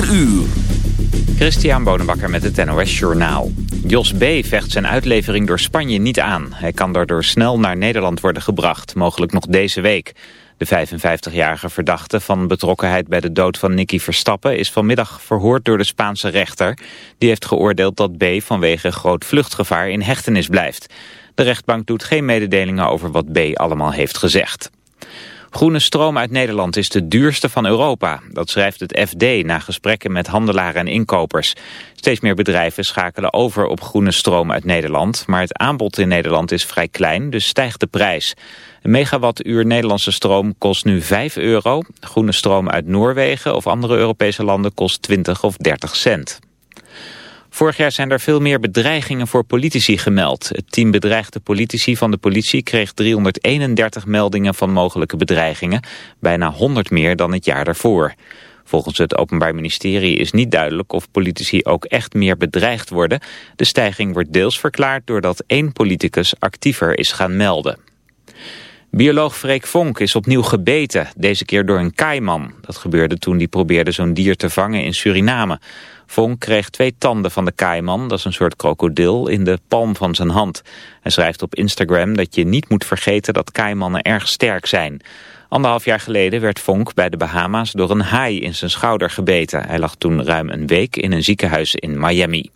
4 uur. Christian Bonenbakker met het NOS Journaal. Jos B. vecht zijn uitlevering door Spanje niet aan. Hij kan daardoor snel naar Nederland worden gebracht, mogelijk nog deze week. De 55-jarige verdachte van betrokkenheid bij de dood van Nicky Verstappen... is vanmiddag verhoord door de Spaanse rechter. Die heeft geoordeeld dat B. vanwege groot vluchtgevaar in hechtenis blijft. De rechtbank doet geen mededelingen over wat B. allemaal heeft gezegd. Groene stroom uit Nederland is de duurste van Europa. Dat schrijft het FD na gesprekken met handelaren en inkopers. Steeds meer bedrijven schakelen over op groene stroom uit Nederland. Maar het aanbod in Nederland is vrij klein, dus stijgt de prijs. Een megawattuur Nederlandse stroom kost nu 5 euro. Groene stroom uit Noorwegen of andere Europese landen kost 20 of 30 cent. Vorig jaar zijn er veel meer bedreigingen voor politici gemeld. Het team bedreigde politici van de politie kreeg 331 meldingen van mogelijke bedreigingen. Bijna 100 meer dan het jaar daarvoor. Volgens het Openbaar Ministerie is niet duidelijk of politici ook echt meer bedreigd worden. De stijging wordt deels verklaard doordat één politicus actiever is gaan melden. Bioloog Freek Vonk is opnieuw gebeten, deze keer door een kaiman. Dat gebeurde toen hij probeerde zo'n dier te vangen in Suriname. Vonk kreeg twee tanden van de kaiman, dat is een soort krokodil, in de palm van zijn hand. Hij schrijft op Instagram dat je niet moet vergeten dat kaimannen erg sterk zijn. Anderhalf jaar geleden werd Vonk bij de Bahama's door een haai in zijn schouder gebeten. Hij lag toen ruim een week in een ziekenhuis in Miami.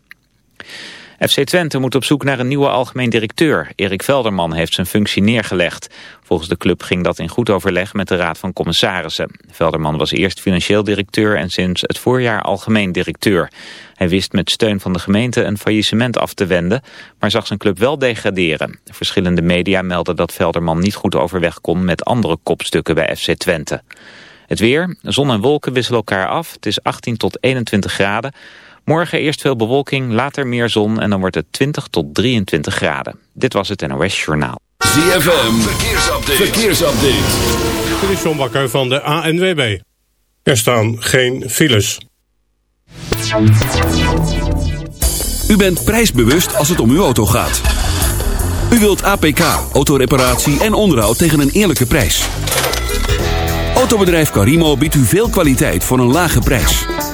FC Twente moet op zoek naar een nieuwe algemeen directeur. Erik Velderman heeft zijn functie neergelegd. Volgens de club ging dat in goed overleg met de Raad van Commissarissen. Velderman was eerst financieel directeur en sinds het voorjaar algemeen directeur. Hij wist met steun van de gemeente een faillissement af te wenden, maar zag zijn club wel degraderen. Verschillende media melden dat Velderman niet goed overweg kon met andere kopstukken bij FC Twente. Het weer, zon en wolken wisselen elkaar af. Het is 18 tot 21 graden. Morgen eerst veel bewolking, later meer zon en dan wordt het 20 tot 23 graden. Dit was het NOS Journaal. ZFM, verkeersupdate. verkeersupdate. Dit is John Bakker van de ANWB. Er staan geen files. U bent prijsbewust als het om uw auto gaat. U wilt APK, autoreparatie en onderhoud tegen een eerlijke prijs. Autobedrijf Carimo biedt u veel kwaliteit voor een lage prijs.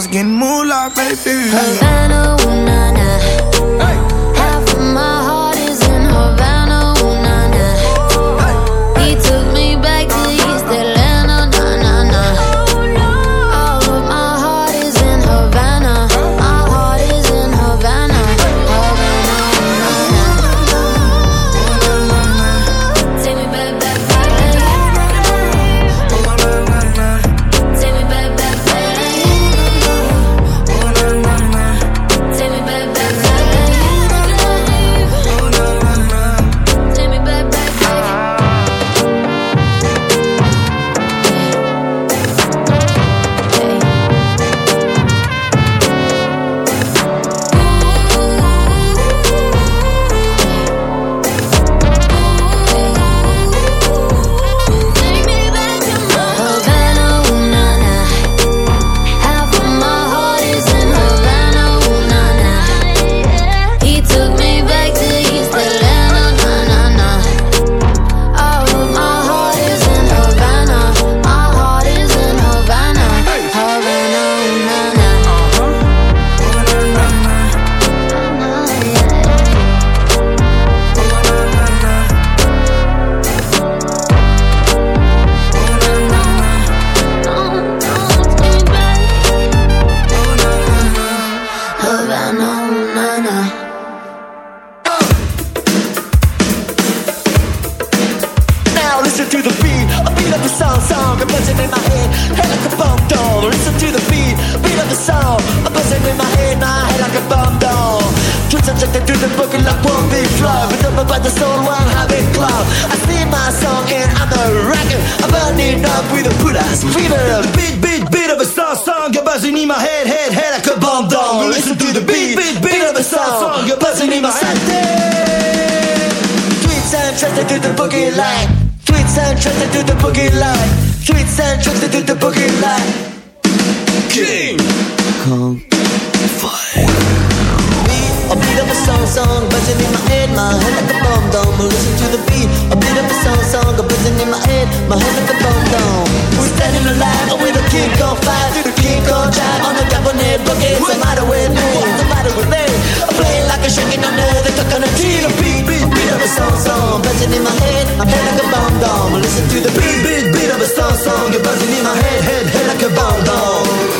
Was getting moolah, baby. Havana, Trusted to the boogie line. Tweets and trusted to the boogie line. Tweets and trusted to the boogie line. King. Kong Fire. Of a song, song, buzzing in my head, my head like a bomb dome. Listen to the beat, a beat of a song, song, buzzing in my head, my head like a bomb dome. We're standing alive with a kick on fire, the kick on drive on the cabinet bucket. What's the matter with me? What's the matter with me? I'm playing like a shaking under the coconut tree. The beat, beat, beat of a song, song, buzzing in my head, my head like a bomb dome. Listen to the beat, beat, beat of a song, song, you're buzzing in my head, head, head like a bomb dome.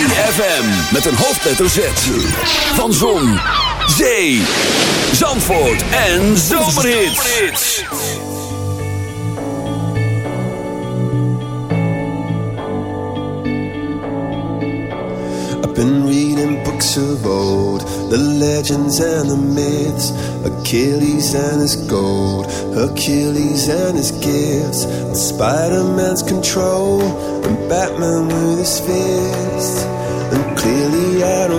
ZFM met een hoofdletter Z. Van Zon, Zee, Zandvoort en Zomerhits. I've been reading books of old, the legends and the myths, Achilles and his gold, Hercules and his gifts, Spider-Man's control, and Batman with his fist.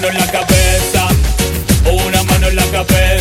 mano en la cabeza, una mano en la cabeza.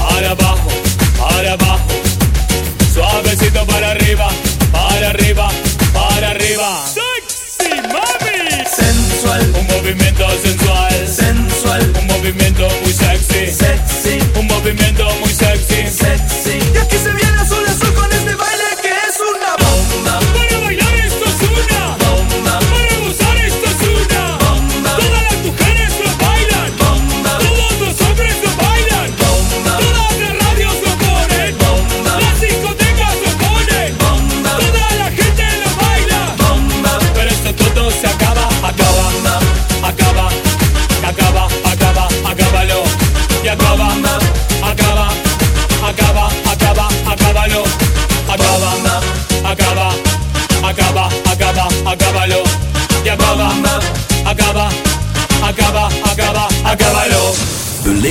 para abajo, para abajo. Suavecito para arriba, para arriba, para arriba. Sexy mami. Sensual. Un movimiento sensual. Sensual. Un movimiento muy sexy. Sexy. Un movimiento muy sexy. Sexy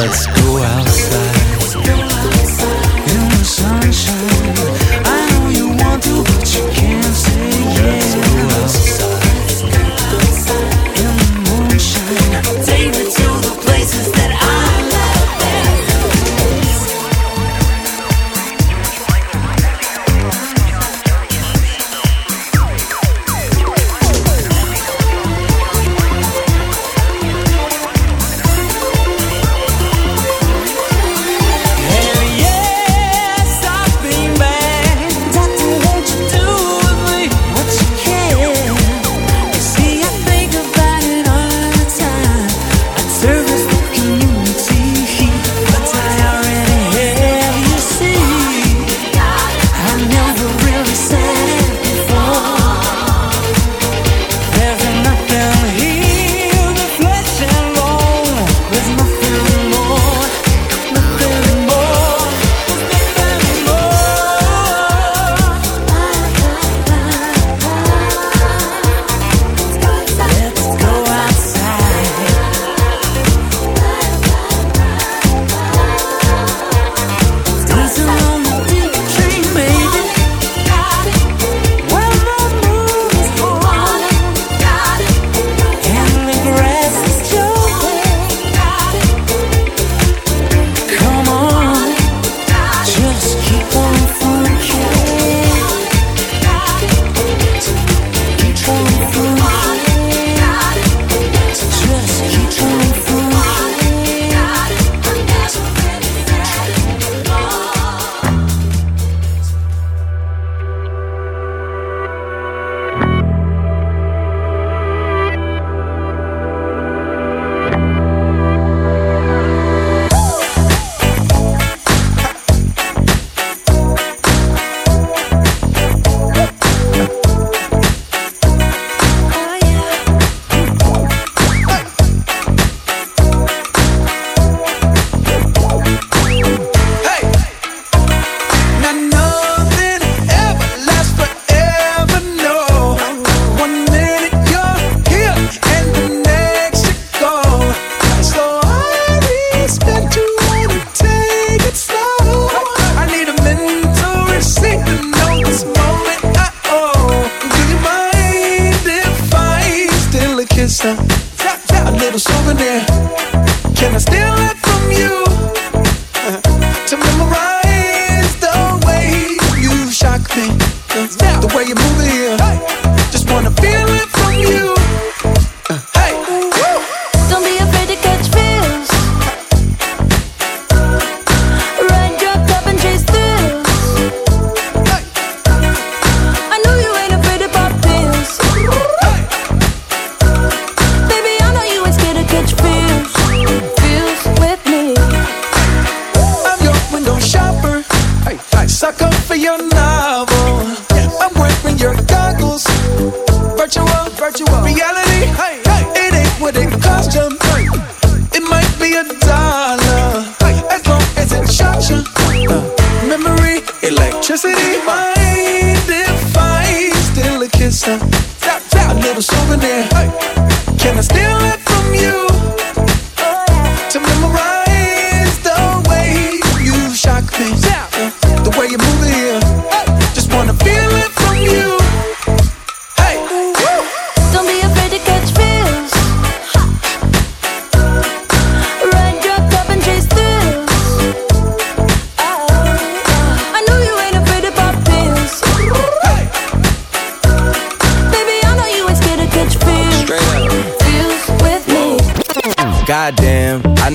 Let's go out.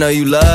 Know you love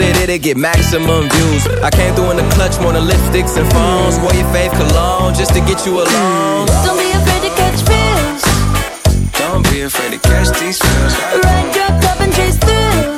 it, it'll get maximum views. I came through in the clutch more than lipsticks and phones. Wore your fave cologne just to get you alone. Don't be afraid to catch feels. Don't be afraid to catch these feels. Ride your cup and chase thrills.